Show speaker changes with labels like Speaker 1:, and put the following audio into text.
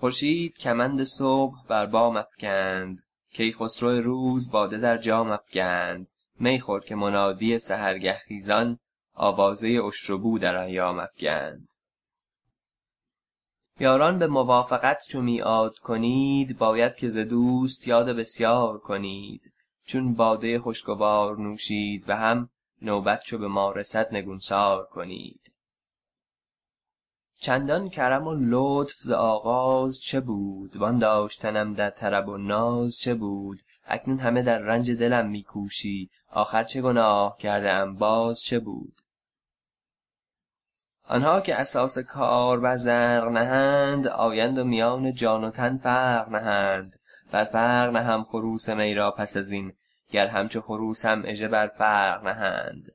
Speaker 1: خورشید کمند صبح بر بام افکند. کیخسرو روز باده در جام افکند. می خور که منادی سحرگه خیزان آوازه اشتربو در ایام افکند. یاران به موافقت چو میعاد کنید باید که ز دوست یاد بسیار کنید. چون باده خوشگوار نوشید به هم نوبت چو به ما رسد نگونسار کنید. چندان کرم و لطف ز آغاز چه بود؟ وآن داشتنم در طرب و ناز چه بود؟ اکنون همه در رنج دلم می کوشی. آخر چه گناه کرده ام باز چه بود؟ آنها که اساس کار بر زرق نهند آیند و میان جان و تن فرق نهند. بر فرق نهم خروس می را پس از این گر همچو خروسم اژه بر فرق نهند.